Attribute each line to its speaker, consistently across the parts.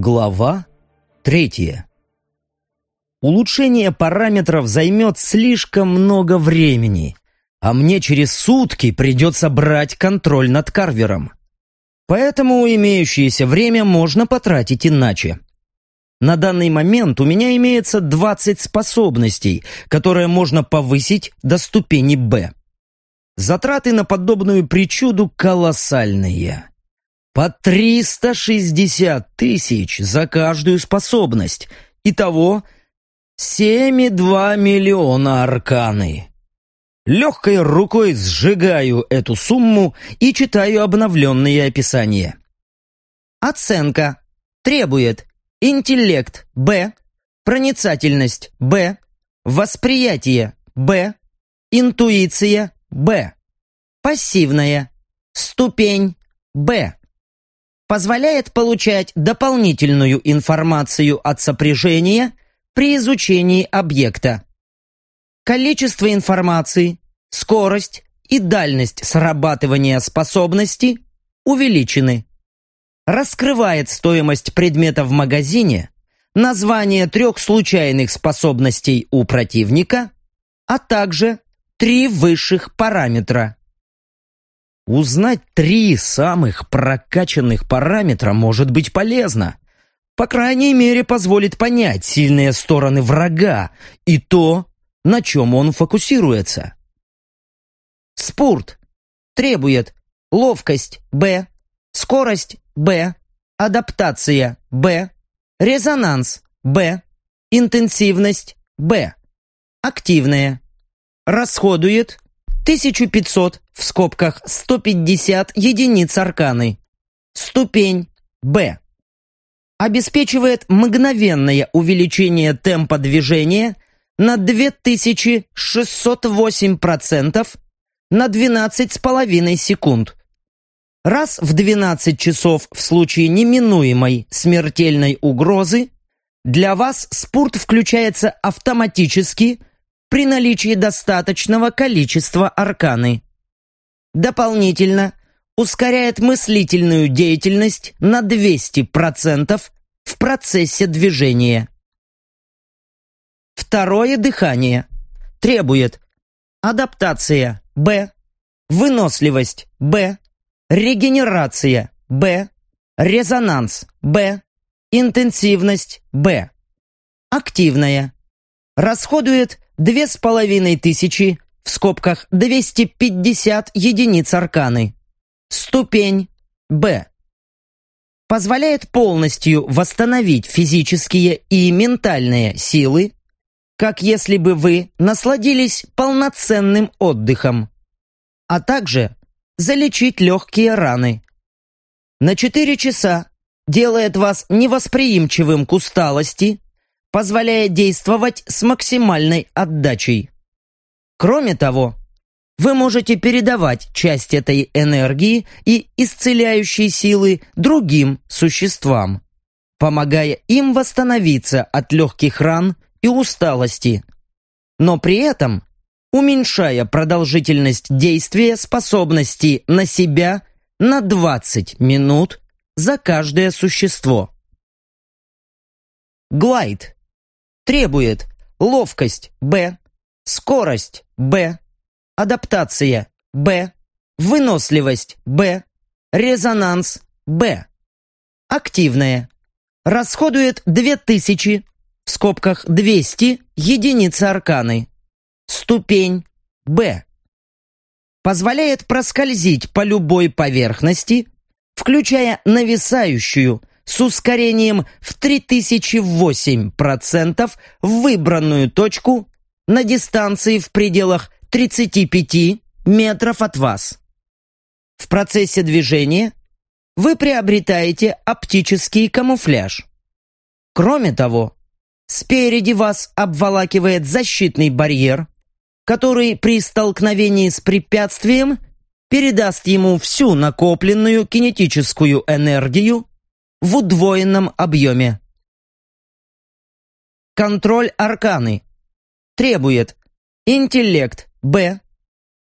Speaker 1: Глава третья. Улучшение параметров займет слишком много времени, а мне через сутки придется брать контроль над карвером. Поэтому имеющееся время можно потратить иначе. На данный момент у меня имеется 20 способностей, которые можно повысить до ступени «Б». Затраты на подобную причуду колоссальные. По 360 тысяч за каждую способность. Итого 7,2 миллиона арканы. Легкой рукой сжигаю эту сумму и читаю обновленные описания. Оценка. Требует интеллект – Б, проницательность – Б, восприятие – Б, интуиция – Б, пассивная, ступень – Б. Позволяет получать дополнительную информацию от сопряжения при изучении объекта. Количество информации, скорость и дальность срабатывания способности увеличены раскрывает стоимость предмета в магазине, название трех случайных способностей у противника, а также три высших параметра. Узнать три самых прокачанных параметра может быть полезно. По крайней мере, позволит понять сильные стороны врага и то, на чем он фокусируется. Спорт требует ловкость Б, скорость Б. Адаптация. Б. Резонанс. Б. Интенсивность. Б. Активная. Расходует 1500 в скобках 150 единиц арканы. Ступень Б. Обеспечивает мгновенное увеличение темпа движения на 2608% на 12,5 секунд раз в 12 часов в случае неминуемой смертельной угрозы для вас спорт включается автоматически при наличии достаточного количества арканы. Дополнительно ускоряет мыслительную деятельность на 200% в процессе движения. Второе дыхание требует адаптация Б, выносливость Б, регенерация – Б, резонанс – Б, интенсивность – Б. Активная. Расходует 2500 в скобках 250 единиц арканы. Ступень Б. Позволяет полностью восстановить физические и ментальные силы, как если бы вы насладились полноценным отдыхом, а также залечить легкие раны. На 4 часа делает вас невосприимчивым к усталости, позволяя действовать с максимальной отдачей. Кроме того, вы можете передавать часть этой энергии и исцеляющей силы другим существам, помогая им восстановиться от легких ран и усталости, но при этом уменьшая продолжительность действия способности на себя на 20 минут за каждое существо. Глайд требует ловкость Б, скорость Б, адаптация Б, выносливость Б, резонанс Б. Активная. Расходует 2000, в скобках 200 единиц арканы. Ступень Б. Позволяет проскользить по любой поверхности, включая нависающую, с ускорением в 3008% в выбранную точку на дистанции в пределах 35 метров от вас. В процессе движения вы приобретаете оптический камуфляж. Кроме того, спереди вас обволакивает защитный барьер, который при столкновении с препятствием передаст ему всю накопленную кинетическую энергию в удвоенном объеме. Контроль арканы требует интеллект Б,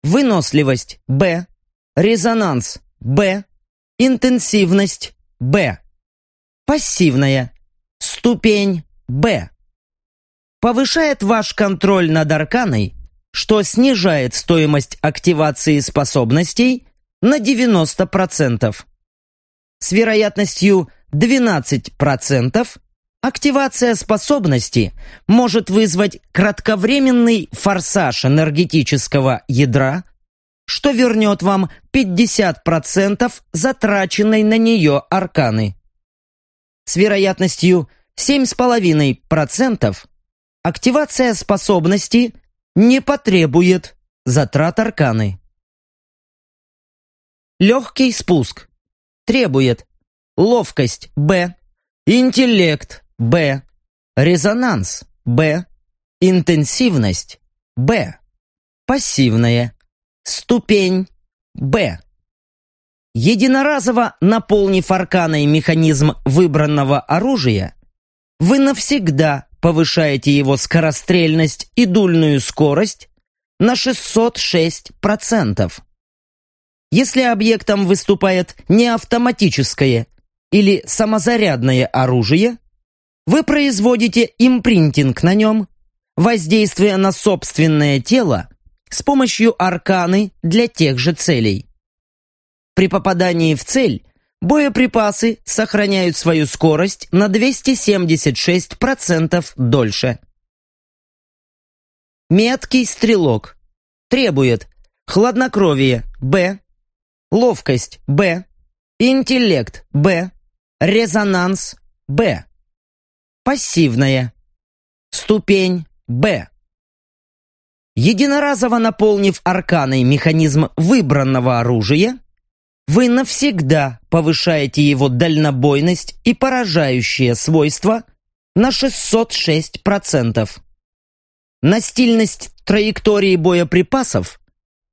Speaker 1: выносливость Б, резонанс Б, интенсивность Б. Пассивная. Ступень Б. Повышает ваш контроль над арканой, что снижает стоимость активации способностей на 90%. С вероятностью 12% активация способности может вызвать кратковременный форсаж энергетического ядра, что вернет вам 50% затраченной на нее арканы. С вероятностью 7,5% активация способности не потребует затрат арканы. Легкий спуск требует ловкость Б, интеллект Б, резонанс Б, интенсивность Б, пассивная, ступень Б. Единоразово наполнив арканой механизм выбранного оружия, вы навсегда повышаете его скорострельность и дульную скорость на 606%. Если объектом выступает не автоматическое или самозарядное оружие, вы производите импринтинг на нем, воздействуя на собственное тело с помощью арканы для тех же целей. При попадании в цель боеприпасы сохраняют свою скорость на 276% дольше. Меткий стрелок требует хладнокровие Б, ловкость Б, интеллект Б, резонанс Б, пассивная, ступень Б. Единоразово наполнив арканой механизм выбранного оружия, вы навсегда повышаете его дальнобойность и поражающие свойства на 606%. Настильность траектории боеприпасов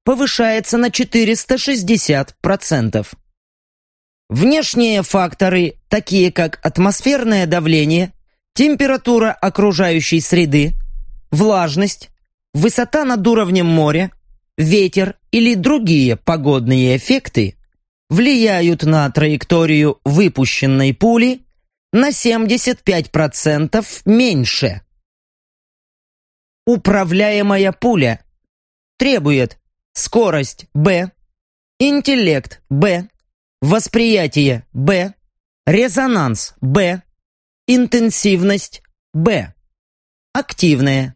Speaker 1: повышается на 460%. Внешние факторы, такие как атмосферное давление, температура окружающей среды, влажность, высота над уровнем моря, ветер или другие погодные эффекты, влияют на траекторию выпущенной пули на 75% меньше. Управляемая пуля требует скорость Б, интеллект Б, восприятие Б, резонанс Б, интенсивность Б, активная,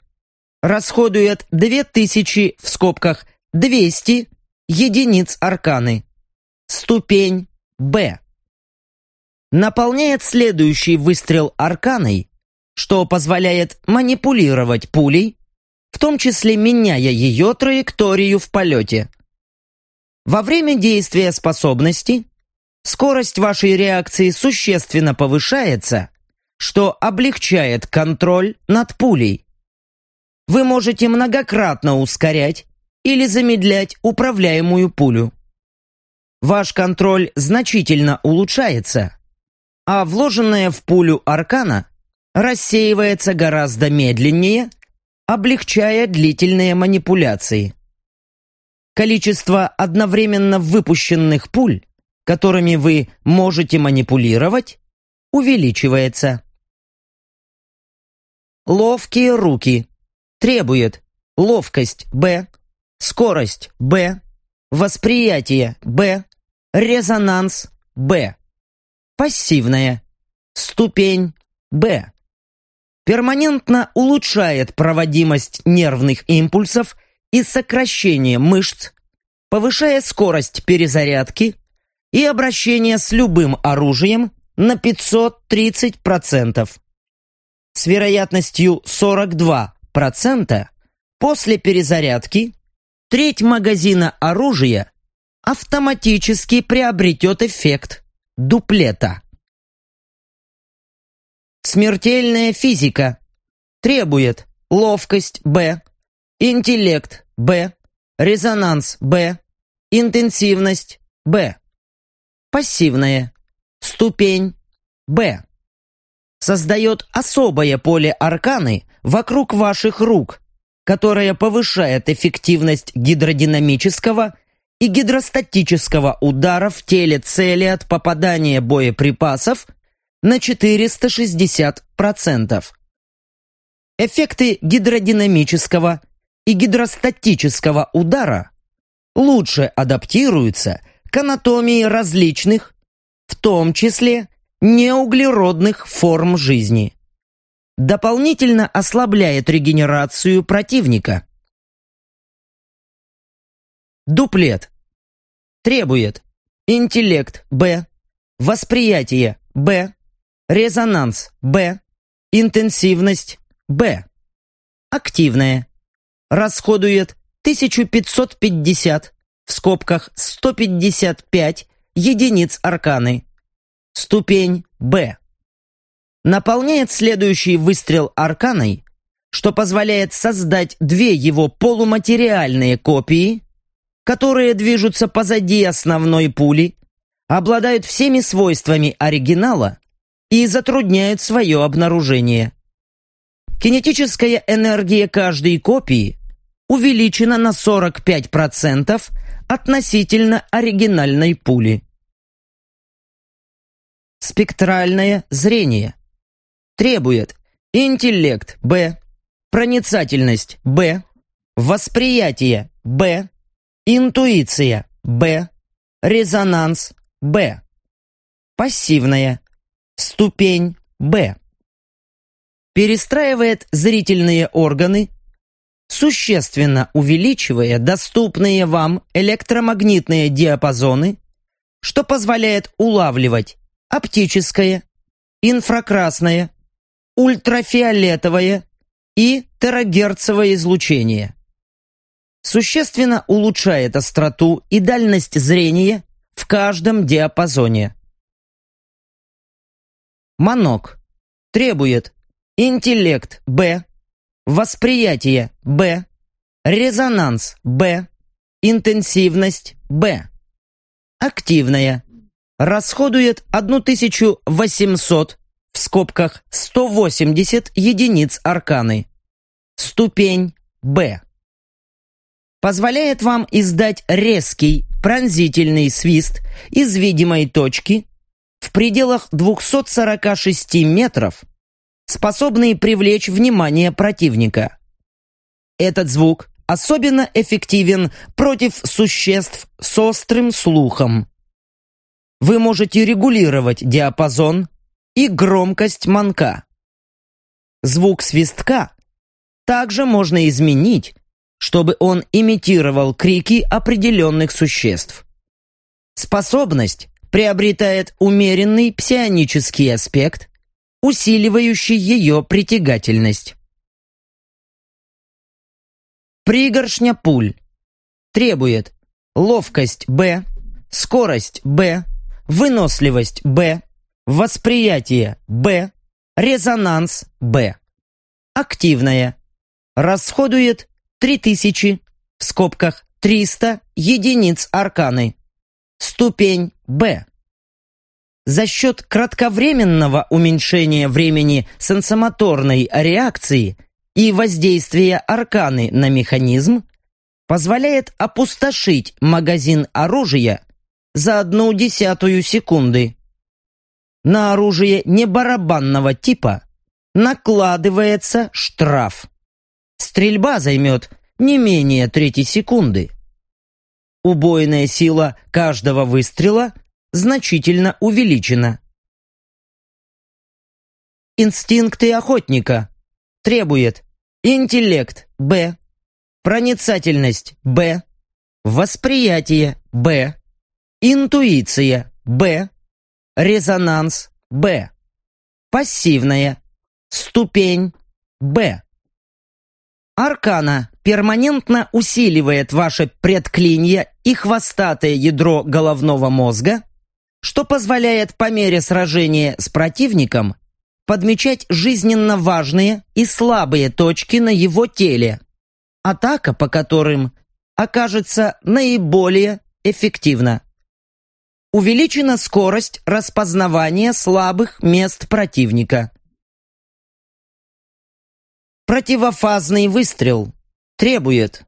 Speaker 1: расходует 2000 в скобках 200 единиц арканы, ступень Б. Наполняет следующий выстрел арканой, что позволяет манипулировать пулей в том числе меняя ее траекторию в полете. Во время действия способности скорость вашей реакции существенно повышается, что облегчает контроль над пулей. Вы можете многократно ускорять или замедлять управляемую пулю. Ваш контроль значительно улучшается, а вложенная в пулю аркана рассеивается гораздо медленнее облегчая длительные манипуляции. Количество одновременно выпущенных пуль, которыми вы можете манипулировать, увеличивается. Ловкие руки требует ловкость Б, скорость Б, восприятие Б, резонанс Б, пассивная, ступень Б перманентно улучшает проводимость нервных импульсов и сокращение мышц, повышая скорость перезарядки и обращения с любым оружием на 530%. С вероятностью 42% после перезарядки треть магазина оружия автоматически приобретет эффект дуплета. Смертельная физика требует ловкость Б, интеллект Б, резонанс Б, интенсивность Б. Пассивная ступень Б. Создает особое поле арканы вокруг ваших рук, которое повышает эффективность гидродинамического и гидростатического удара в теле цели от попадания боеприпасов на 460%. Эффекты гидродинамического и гидростатического удара лучше адаптируются к анатомии различных, в том числе неуглеродных форм жизни. Дополнительно ослабляет регенерацию противника. Дуплет. Требует интеллект Б, восприятие Б, резонанс Б, интенсивность Б. Активная. Расходует 1550 в скобках 155 единиц арканы. Ступень Б. Наполняет следующий выстрел арканой, что позволяет создать две его полуматериальные копии которые движутся позади основной пули, обладают всеми свойствами оригинала и затрудняют свое обнаружение. Кинетическая энергия каждой копии увеличена на 45% относительно оригинальной пули. Спектральное зрение требует интеллект Б, проницательность Б, восприятие Б, Интуиция – Б. Резонанс – Б. Пассивная. Ступень – Б. Перестраивает зрительные органы, существенно увеличивая доступные вам электромагнитные диапазоны, что позволяет улавливать оптическое, инфракрасное, ультрафиолетовое и терагерцевое излучение существенно улучшает остроту и дальность зрения в каждом диапазоне. Манок требует интеллект Б, восприятие Б, резонанс Б, интенсивность Б. Активная. Расходует 1800 в скобках 180 единиц арканы. Ступень Б позволяет вам издать резкий, пронзительный свист из видимой точки в пределах 246 метров, способный привлечь внимание противника. Этот звук особенно эффективен против существ с острым слухом. Вы можете регулировать диапазон и громкость манка. Звук свистка также можно изменить чтобы он имитировал крики определенных существ. Способность приобретает умеренный псионический аспект, усиливающий ее притягательность. Пригоршня пуль требует ловкость Б, скорость Б, выносливость Б, восприятие Б, резонанс Б. Активная. Расходует 3000, в скобках 300 единиц арканы. Ступень Б. За счет кратковременного уменьшения времени сенсомоторной реакции и воздействия арканы на механизм позволяет опустошить магазин оружия за одну десятую секунды. На оружие небарабанного типа накладывается штраф. Стрельба займет не менее трети секунды. Убойная сила каждого выстрела значительно увеличена. Инстинкты охотника требует интеллект Б, проницательность Б, восприятие Б, интуиция Б, резонанс Б, пассивная, ступень Б. Аркана перманентно усиливает ваше предклинье и хвостатое ядро головного мозга, что позволяет по мере сражения с противником подмечать жизненно важные и слабые точки на его теле, атака по которым окажется наиболее эффективна. Увеличена скорость распознавания слабых мест противника. Противофазный выстрел требует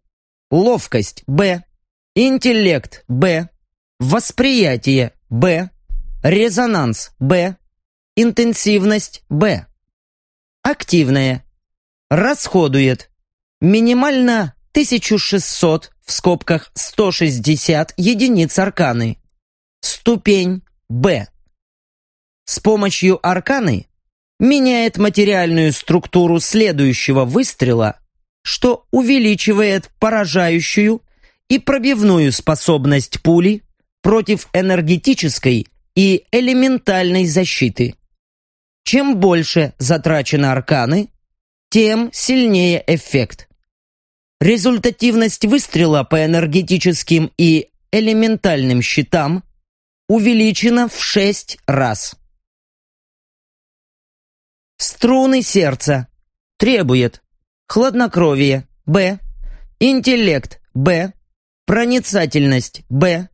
Speaker 1: ловкость Б, интеллект Б, восприятие Б, резонанс Б, интенсивность Б. Активная. Расходует минимально 1600 в скобках 160 единиц арканы. Ступень Б. С помощью арканы меняет материальную структуру следующего выстрела, что увеличивает поражающую и пробивную способность пули против энергетической и элементальной защиты. Чем больше затрачено арканы, тем сильнее эффект. Результативность выстрела по энергетическим и элементальным щитам увеличена в 6 раз. Струны сердца. Требует. Хладнокровие. Б. Интеллект. Б. Проницательность. Б.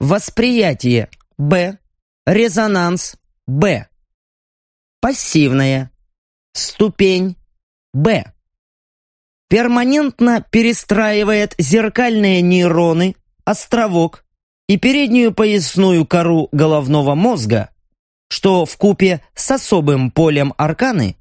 Speaker 1: Восприятие. Б. Резонанс. Б. Пассивная. Ступень. Б. Перманентно перестраивает зеркальные нейроны, островок и переднюю поясную кору головного мозга что в купе с особым полем арканы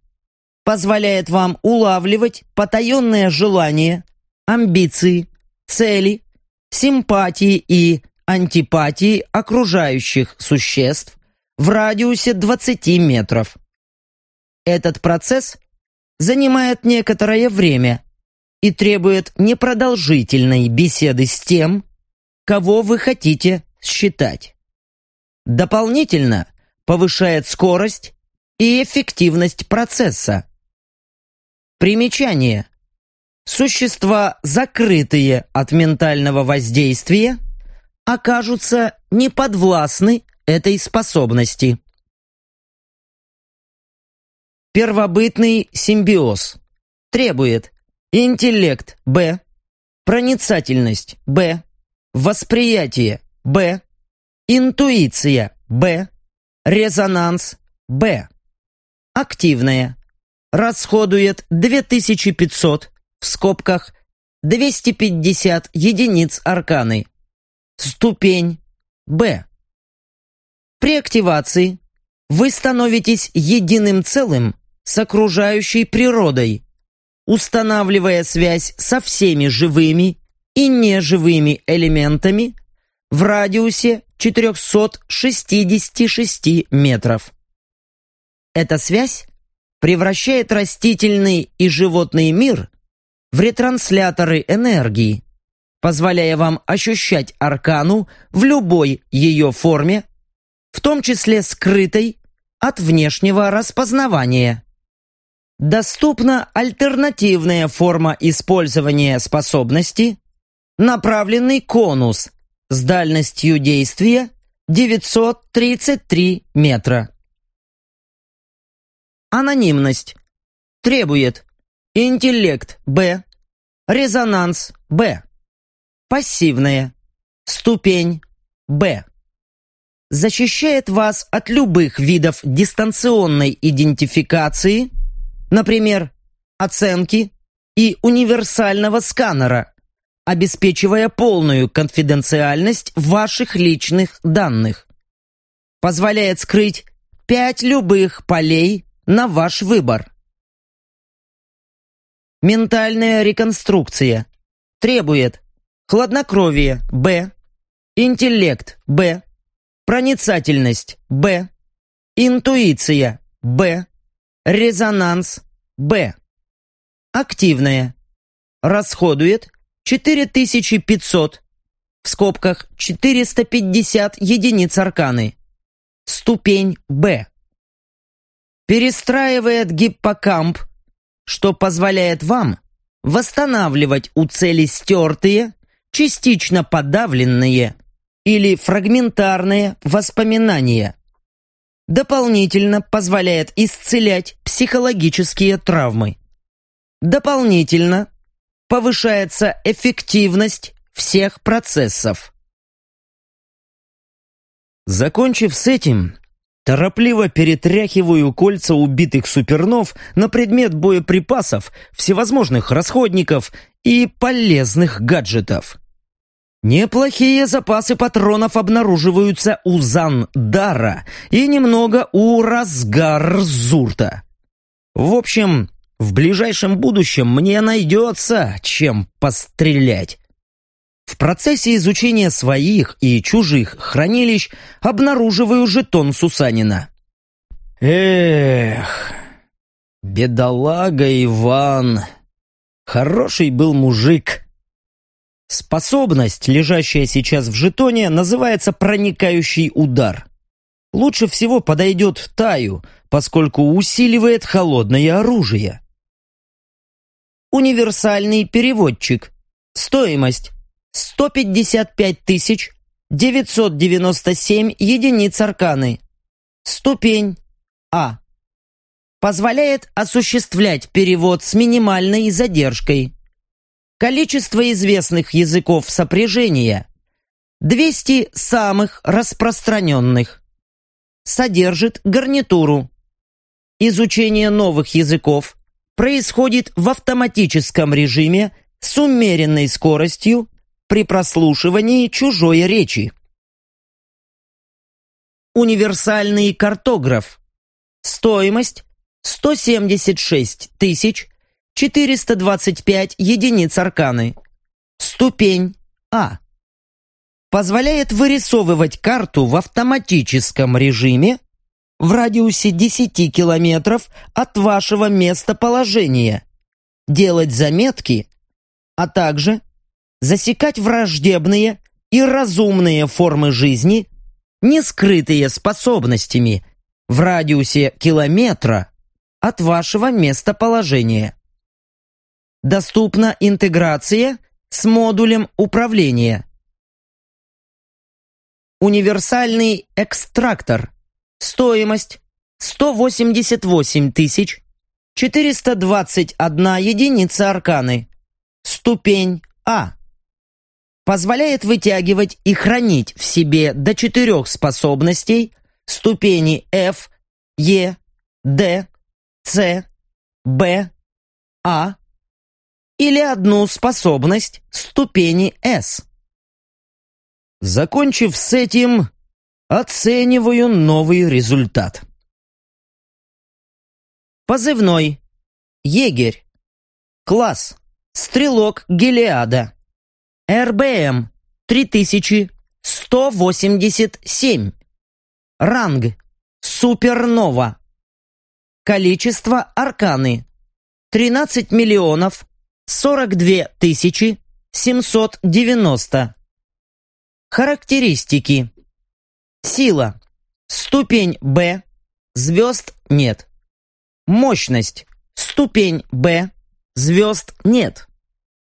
Speaker 1: позволяет вам улавливать потаенные желания, амбиции, цели, симпатии и антипатии окружающих существ в радиусе 20 метров. Этот процесс занимает некоторое время и требует непродолжительной беседы с тем, кого вы хотите считать. Дополнительно повышает скорость и эффективность процесса. Примечание. Существа, закрытые от ментального воздействия, окажутся неподвластны этой способности. Первобытный симбиоз требует интеллект Б, проницательность Б, восприятие Б, интуиция Б, Резонанс Б. Активная. Расходует 2500 в скобках 250 единиц арканы. Ступень Б. При активации вы становитесь единым целым с окружающей природой, устанавливая связь со всеми живыми и неживыми элементами в радиусе 466 метров. Эта связь превращает растительный и животный мир в ретрансляторы энергии, позволяя вам ощущать аркану в любой ее форме, в том числе скрытой от внешнего распознавания. Доступна альтернативная форма использования способности, направленный конус с дальностью действия 933 метра. Анонимность. Требует интеллект Б, резонанс Б, пассивная, ступень Б. Защищает вас от любых видов дистанционной идентификации, например, оценки и универсального сканера, обеспечивая полную конфиденциальность ваших личных данных. Позволяет скрыть пять любых полей на ваш выбор. Ментальная реконструкция требует хладнокровие Б, интеллект Б, проницательность Б, интуиция Б, резонанс Б. Активная. Расходует 4500, в скобках 450 единиц арканы. Ступень Б. Перестраивает гиппокамп, что позволяет вам восстанавливать у цели стертые, частично подавленные или фрагментарные воспоминания. Дополнительно позволяет исцелять психологические травмы. Дополнительно повышается эффективность всех процессов. Закончив с этим, торопливо перетряхиваю кольца убитых супернов на предмет боеприпасов, всевозможных расходников и полезных гаджетов. Неплохие запасы патронов обнаруживаются у Зан-Дара и немного у Разгар-Зурта. В общем, в ближайшем будущем мне найдется чем пострелять. В процессе изучения своих и чужих хранилищ обнаруживаю жетон Сусанина. Эх, бедолага Иван. Хороший был мужик. Способность, лежащая сейчас в жетоне, называется проникающий удар. Лучше всего подойдет Таю, поскольку усиливает холодное оружие. Универсальный переводчик. Стоимость 155 тысяч 997 единиц арканы. Ступень А. Позволяет осуществлять перевод с минимальной задержкой. Количество известных языков сопряжения – 200 самых распространенных. Содержит гарнитуру. Изучение новых языков происходит в автоматическом режиме с умеренной скоростью при прослушивании чужой речи. Универсальный картограф. Стоимость 176 тысяч 425 единиц арканы. Ступень А. Позволяет вырисовывать карту в автоматическом режиме в радиусе 10 километров от вашего местоположения, делать заметки, а также засекать враждебные и разумные формы жизни, не скрытые способностями, в радиусе километра от вашего местоположения. Доступна интеграция с модулем управления. Универсальный экстрактор. Стоимость 188 тысяч 421 единица арканы. Ступень А. Позволяет вытягивать и хранить в себе до четырех способностей ступени F, E, D, C, B, A или одну способность ступени S. Закончив с этим, оцениваю новый результат. Позывной. Егерь. Класс. Стрелок Гелиада. РБМ 3187. Ранг. Супернова. Количество арканы. 13 миллионов 42 тысячи 790. Характеристики. Сила. Ступень Б. Звезд нет. Мощность. Ступень Б. Звезд нет.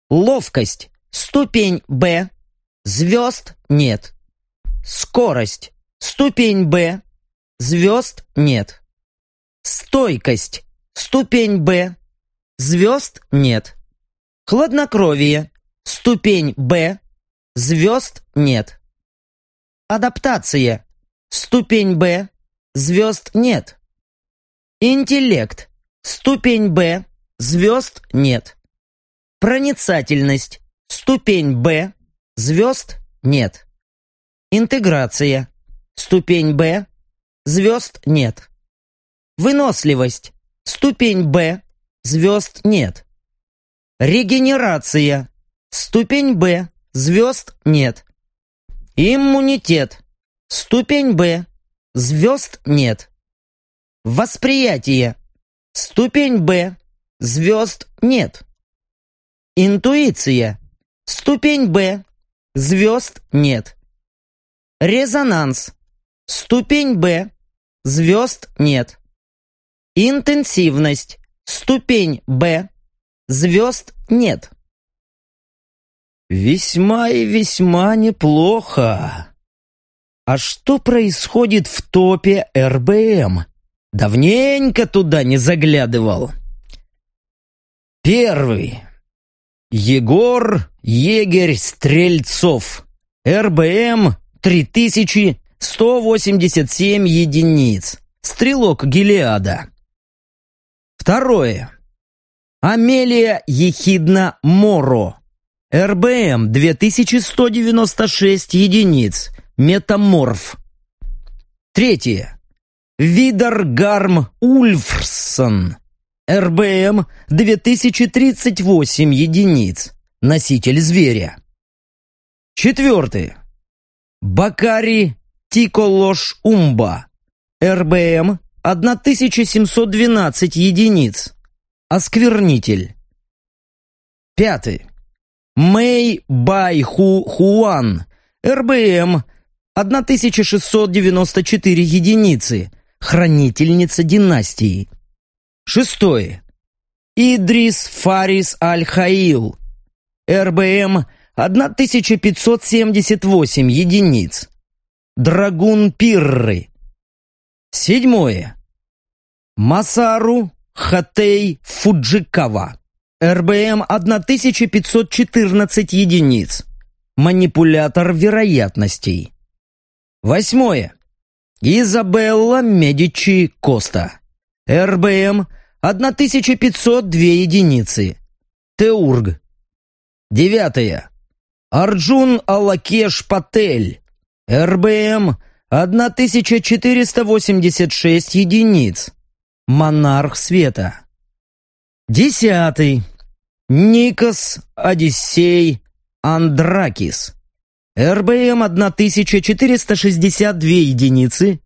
Speaker 1: Ловкость. Ступень Б. Звезд нет. Скорость. Ступень Б. Звезд нет. Стойкость. Ступень Б. Звезд нет. Хладнокровие. Ступень Б. Звезд нет. Адаптация. Ступень Б. Звезд нет. Интеллект. Ступень Б. Звезд нет. Проницательность. Ступень Б. Звезд нет. Интеграция. Ступень Б. Звезд нет. Выносливость. Ступень Б. Звезд нет. Регенерация. Ступень Б. Звезд нет. Иммунитет. Ступень Б. Звезд нет. Восприятие. Ступень Б. Звезд нет. Интуиция. Ступень Б. Звезд нет. Резонанс. Ступень Б. Звезд нет. Интенсивность. Ступень Б. Звезд нет. Весьма и весьма неплохо. А что происходит в топе РБМ? Давненько туда не заглядывал. Первый. Егор Егерь Стрельцов. РБМ 3187 единиц. Стрелок Гелиада. Второе. Амелия Ехидна Моро. РБМ 2196 единиц. Метаморф. Третье. Видаргарм Ульфрсон. РБМ 2038 единиц. Носитель зверя. Четвертое. Бакари Тиколош Умба. РБМ 1712 единиц. Осквернитель. Пятый. Мэй Байху Хуан. РБМ 1694 единицы. Хранительница династии. Шестое. Идрис Фарис Аль-Хаил. РБМ 1578 единиц. Драгун Пирры. Седьмое. Масару Хатей Фуджикава. РБМ 1514 единиц. Манипулятор вероятностей. Восьмое. Изабелла Медичи Коста. РБМ 1502 единицы. Теург. Девятое. Арджун Алакеш Патель. РБМ 1486 единиц. Монарх света. Десятый. Никос Одиссей Андракис. РБМ 1462 единицы.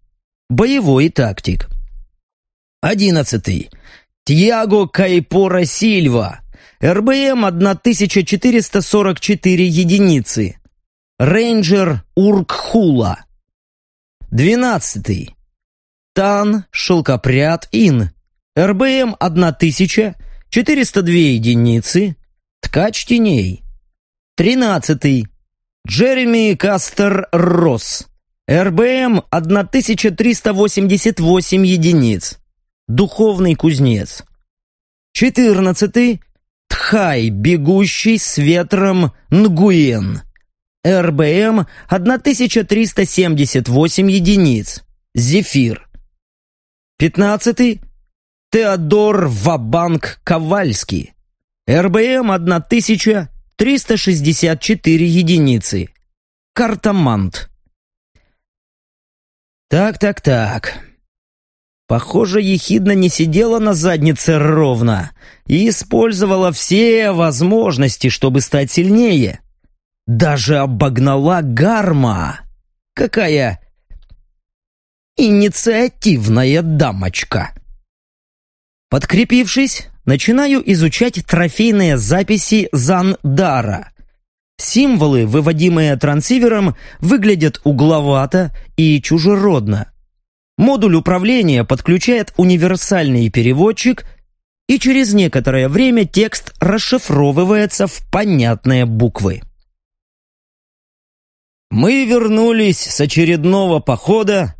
Speaker 1: Боевой тактик. Одиннадцатый. Тьяго Кайпора Сильва. РБМ 1444 единицы. Рейнджер Уркхула. Двенадцатый. Тан Шелкопряд Ин. РБМ 1402 единицы. Ткач теней. Тринадцатый. Джереми Кастер Росс. РБМ 1388 единиц. Духовный кузнец. Четырнадцатый. Тхай, бегущий с ветром Нгуен. РБМ 1378 единиц. Зефир. Пятнадцатый. Теодор Вабанк Ковальский. РБМ 1364 единицы. Картамант. Так-так-так. Похоже, ехидна не сидела на заднице ровно и использовала все возможности, чтобы стать сильнее. Даже обогнала Гарма. Какая инициативная дамочка. Подкрепившись, начинаю изучать трофейные записи Зандара. Символы, выводимые трансивером, выглядят угловато и чужеродно. Модуль управления подключает универсальный переводчик, и через некоторое время текст расшифровывается в понятные буквы. Мы вернулись с очередного похода,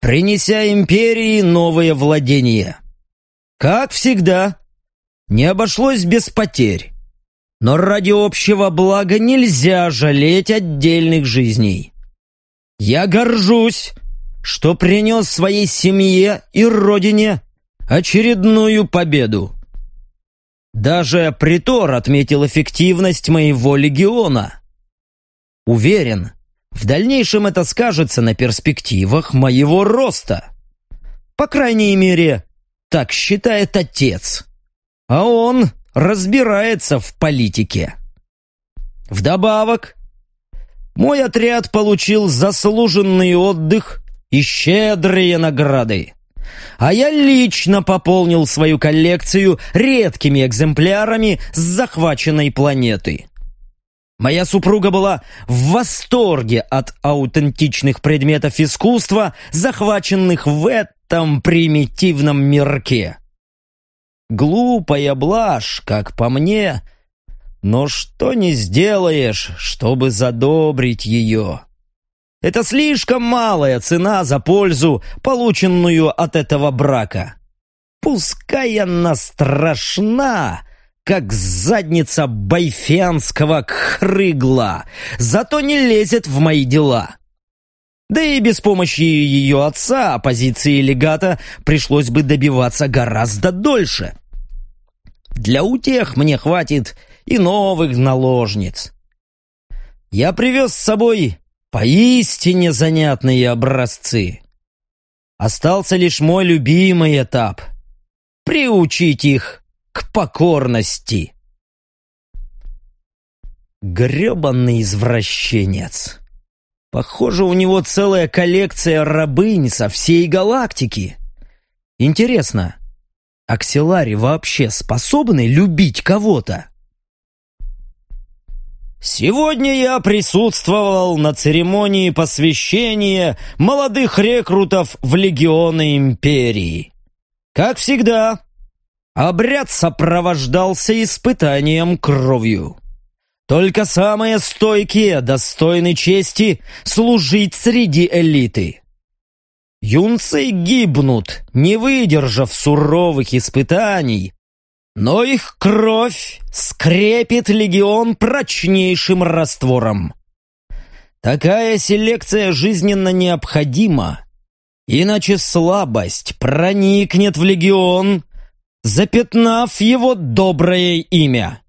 Speaker 1: принеся империи новые владения. Как всегда, не обошлось без потерь. Но ради общего блага нельзя жалеть отдельных жизней. Я горжусь, что принес своей семье и родине очередную победу. Даже Притор отметил эффективность моего легиона. Уверен, в дальнейшем это скажется на перспективах моего роста. По крайней мере, так считает отец. А он разбирается в политике. Вдобавок, мой отряд получил заслуженный отдых и щедрые награды. А я лично пополнил свою коллекцию редкими экземплярами с захваченной планеты. Моя супруга была в восторге от аутентичных предметов искусства, захваченных в этом примитивном мирке. Глупая блажь, как по мне, но что не сделаешь, чтобы задобрить ее. Это слишком малая цена за пользу, полученную от этого брака. Пускай она страшна, как задница байфианского хрыгла, зато не лезет в мои дела. Да и без помощи ее отца позиции легата пришлось бы добиваться гораздо дольше. Для утех мне хватит и новых наложниц. Я привез с собой поистине занятные образцы. Остался лишь мой любимый этап — приучить их к покорности. Гребанный извращенец. Похоже, у него целая коллекция рабынь со всей галактики. Интересно, акселари вообще способны любить кого-то? Сегодня я присутствовал на церемонии посвящения молодых рекрутов в легионы Империи. Как всегда, обряд сопровождался испытанием кровью. Только самые стойкие достойны чести служить среди элиты. Юнцы гибнут, не выдержав суровых испытаний, но их кровь скрепит легион прочнейшим раствором. Такая селекция жизненно необходима, иначе слабость проникнет в легион, запятнав его доброе имя.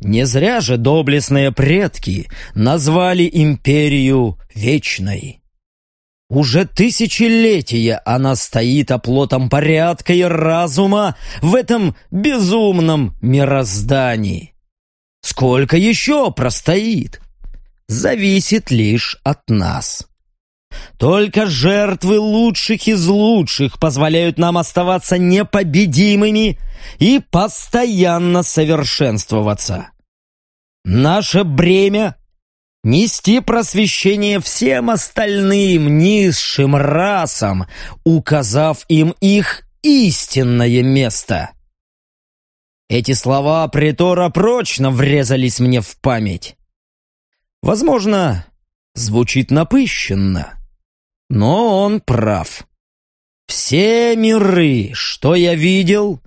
Speaker 1: Не зря же доблестные предки назвали империю вечной. Уже тысячелетия она стоит оплотом порядка и разума в этом безумном мироздании. Сколько еще простоит? Зависит лишь от нас. Только жертвы лучших из лучших позволяют нам оставаться непобедимыми и постоянно совершенствоваться. Наше бремя — нести просвещение всем остальным низшим расам, указав им их истинное место. Эти слова притора прочно врезались мне в память. Возможно, звучит напыщенно, но он прав. Все миры, что я видел,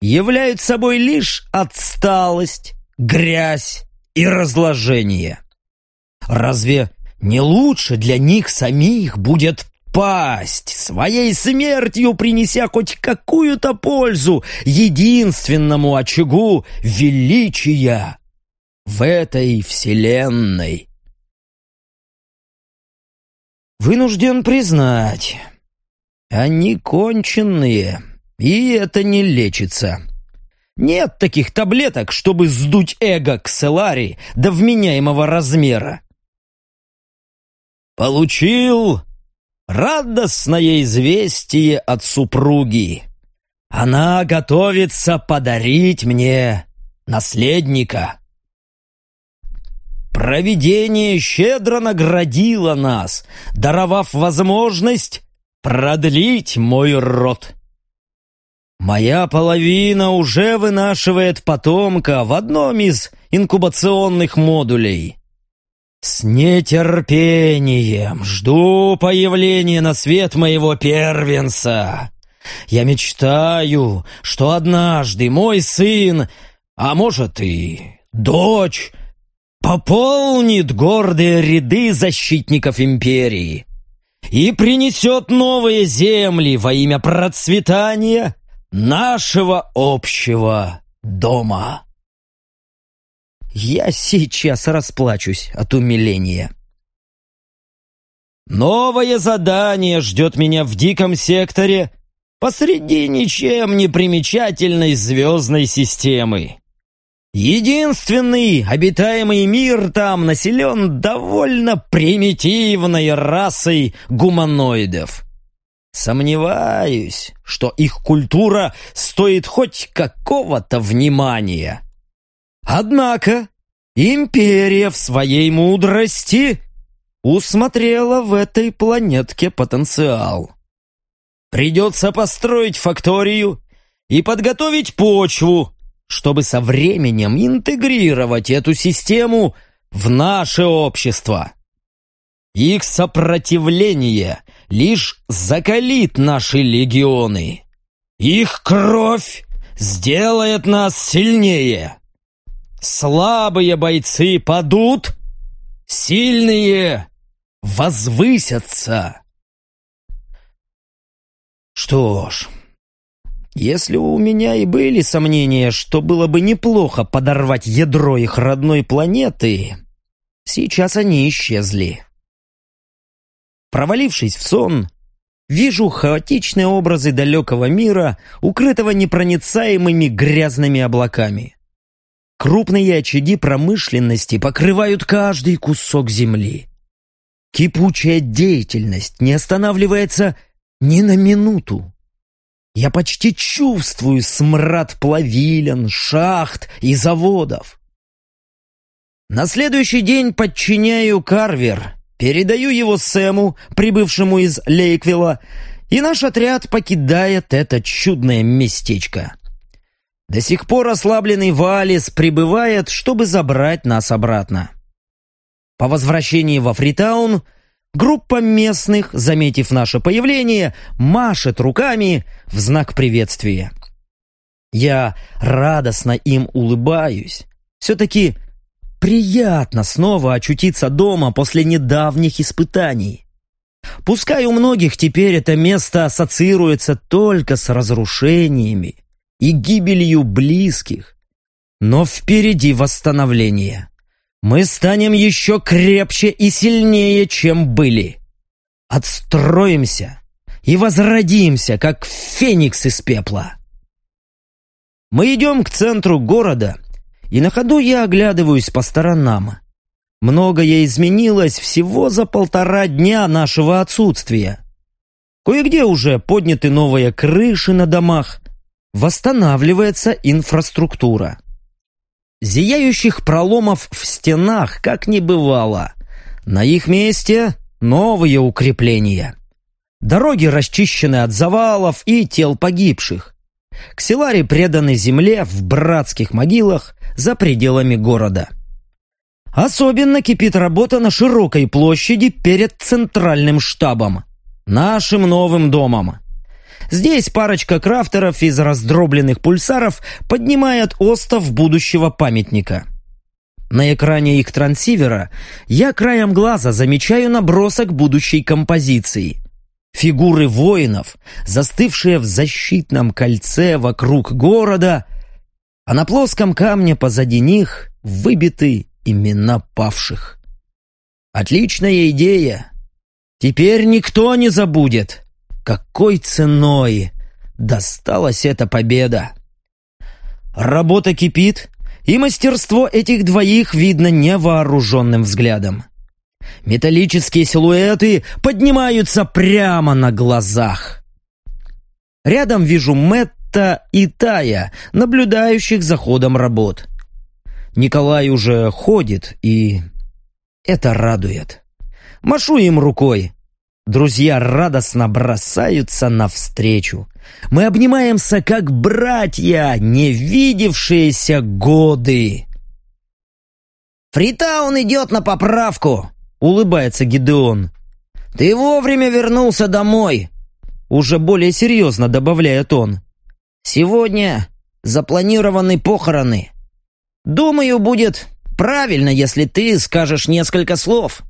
Speaker 1: являют собой лишь отсталость, грязь и разложение. Разве не лучше для них самих будет пасть, своей смертью принеся хоть какую-то пользу единственному очагу величия в этой вселенной? Вынужден признать, они конченые, и это не лечится. Нет таких таблеток, чтобы сдуть эго к Селари до вменяемого размера. Получил радостное известие от супруги. Она готовится подарить мне наследника. Провидение щедро наградило нас, даровав возможность продлить мой род. Моя половина уже вынашивает потомка в одном из инкубационных модулей. С нетерпением жду появления на свет моего первенца. Я мечтаю, что однажды мой сын, а может и дочь, пополнит гордые ряды защитников империи и принесет новые земли во имя процветания нашего общего дома. Я сейчас расплачусь от умиления. Новое задание ждет меня в диком секторе посреди ничем не примечательной звездной системы. Единственный обитаемый мир там населен довольно примитивной расой гуманоидов. Сомневаюсь, что их культура стоит хоть какого-то внимания. Однако империя в своей мудрости усмотрела в этой планетке потенциал. Придется построить факторию и подготовить почву чтобы со временем интегрировать эту систему в наше общество. Их сопротивление лишь закалит наши легионы. Их кровь сделает нас сильнее. Слабые бойцы падут, сильные возвысятся. Что ж, Если у меня и были сомнения, что было бы неплохо подорвать ядро их родной планеты, сейчас они исчезли. Провалившись в сон, вижу хаотичные образы далекого мира, укрытого непроницаемыми грязными облаками. Крупные очаги промышленности покрывают каждый кусок земли. Кипучая деятельность не останавливается ни на минуту. Я почти чувствую смрад плавилен, шахт и заводов. На следующий день подчиняю Карвер, передаю его Сэму, прибывшему из Лейквилла, и наш отряд покидает это чудное местечко. До сих пор ослабленный Валис прибывает, чтобы забрать нас обратно. По возвращении во Фритаун группа местных, заметив наше появление, машет руками в знак приветствия. Я радостно им улыбаюсь. Все-таки приятно снова очутиться дома после недавних испытаний. Пускай у многих теперь это место ассоциируется только с разрушениями и гибелью близких, но впереди восстановление мы станем еще крепче и сильнее, чем были. Отстроимся и возродимся, как феникс из пепла. Мы идем к центру города, и на ходу я оглядываюсь по сторонам. Многое изменилось всего за полтора дня нашего отсутствия. Кое-где уже подняты новые крыши на домах, восстанавливается инфраструктура. Зияющих проломов в стенах как не бывало. На их месте новые укрепления. Дороги расчищены от завалов и тел погибших. Ксилари преданы земле в братских могилах за пределами города. Особенно кипит работа на широкой площади перед центральным штабом, нашим новым домом. Здесь парочка крафтеров из раздробленных пульсаров поднимает остов будущего памятника. На экране их трансивера я краем глаза замечаю набросок будущей композиции. Фигуры воинов, застывшие в защитном кольце вокруг города, а на плоском камне позади них выбиты имена павших. Отличная идея. Теперь никто не забудет, какой ценой досталась эта победа? Работа кипит, и мастерство этих двоих видно невооруженным взглядом. Металлические силуэты поднимаются прямо на глазах. Рядом вижу Мэтта и Тая, наблюдающих за ходом работ. Николай уже ходит, и это радует. Машу им рукой, Друзья радостно бросаются навстречу. Мы обнимаемся как братья, не видевшиеся годы.
Speaker 2: «Фритаун идет на поправку», — улыбается Гидеон.
Speaker 1: «Ты вовремя вернулся домой», — уже более серьезно добавляет он.
Speaker 2: «Сегодня запланированы похороны. Думаю, будет правильно, если ты скажешь несколько слов».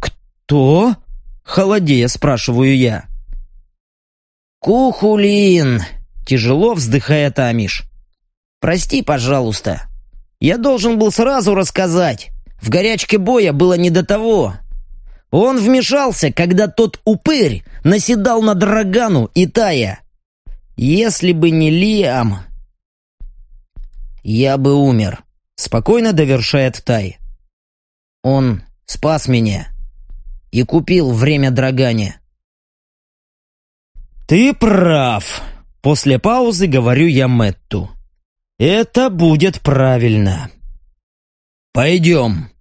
Speaker 1: «Кто?» Холодея, спрашиваю я.
Speaker 2: «Кухулин!» — тяжело вздыхает Амиш. «Прости, пожалуйста. Я должен был сразу рассказать. В горячке боя было не до того. Он вмешался, когда тот упырь наседал на Драгану и Тая. Если бы не Лиам, я бы умер», — спокойно довершает Тай. «Он спас меня и купил время Драгане.
Speaker 1: «Ты прав!» После паузы говорю я Мэтту. «Это будет правильно. Пойдем!»